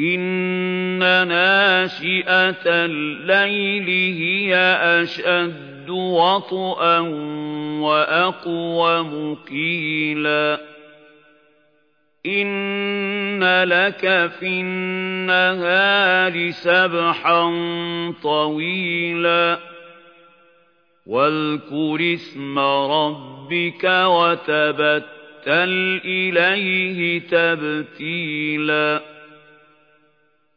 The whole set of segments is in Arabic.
إن ناشئة الليل هي أشد وطئا وأقوم قيلا إن لك في النهار سبحا طويلا واذكر اسم ربك وتبتل إليه تبتيلا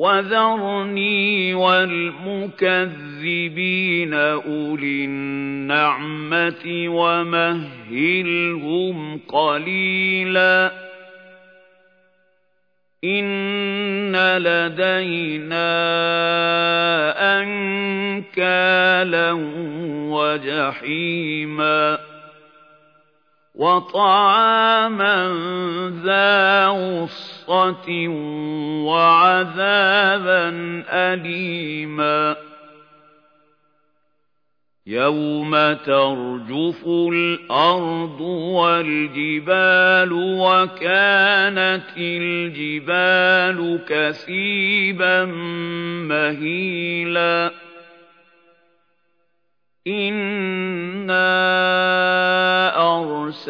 وذرني والمكذبين أولي النعمة ومهلهم قليلا إن لدينا أنكالا وجحيما وطعاما ذا غصة وعذابا أليما. يوم ترجف الأرض والجبال وكانت الجبال كثيبا مهيلا. إِنَّا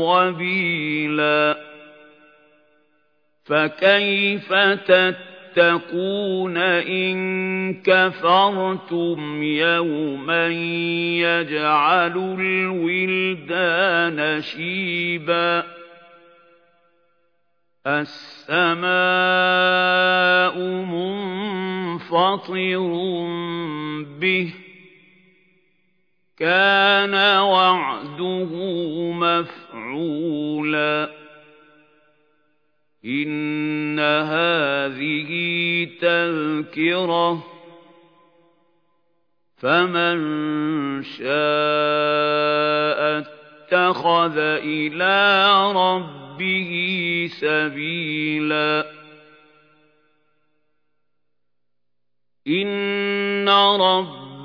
وَبِيلًا فَكَيْفَ تَتَّقُونَ إِن كَفَرْتُمْ يَوْمًا يَجْعَلُ الْوِلْدَانَ شِيبًا السَّمَاءُ مُنفَطِرٌ بِهِ كَانَ وَعْدُهُ مَفْعُولًا. إِنَّ هَٰذِهِ تَذْكِرَةٌ. فَمَن شَاءَ اتَّخَذَ إِلَىٰ رَبِّهِ سَبِيلًا. إِنَّ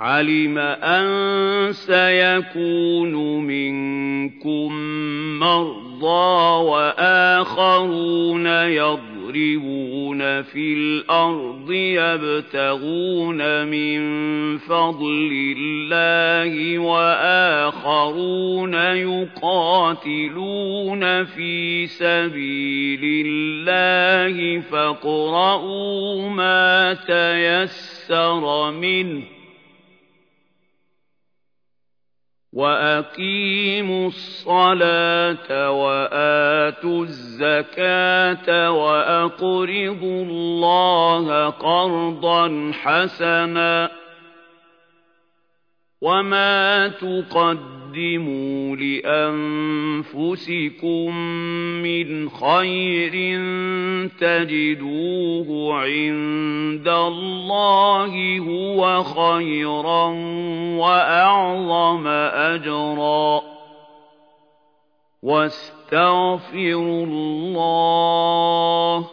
عَلِمَ أَن سَيَكُونُ مِنكُم مَّرْضَىٰ وَآخَرُونَ يَضْرِبُونَ فِي الْأَرْضِ يَبْتَغُونَ مِن فَضْلِ اللَّهِ وَآخَرُونَ يُقَاتِلُونَ فِي سَبِيلِ اللَّهِ فَاقْرَءُوا مَا تَيَسَّرَ مِنْهُ وَأَقِيمُوا الصَّلَاةَ وَآتُوا الزَّكَاةَ وَأَقْرِضُوا اللَّهَ قَرْضًا حَسَنًا وَمَا تُقَدِّمُوا لِأَنفُسِكُم مِّنْ خَيْرٍ تَجِدُوهُ عِندَ اللَّهِ هُوَ خَيْرًا وَأَعْظَمَ أَجْرًا وَاسْتَغْفِرُوا اللَّهَ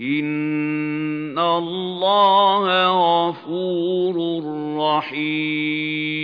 إِنَّ اللَّهَ غَفُورٌ رَّحِيمٌ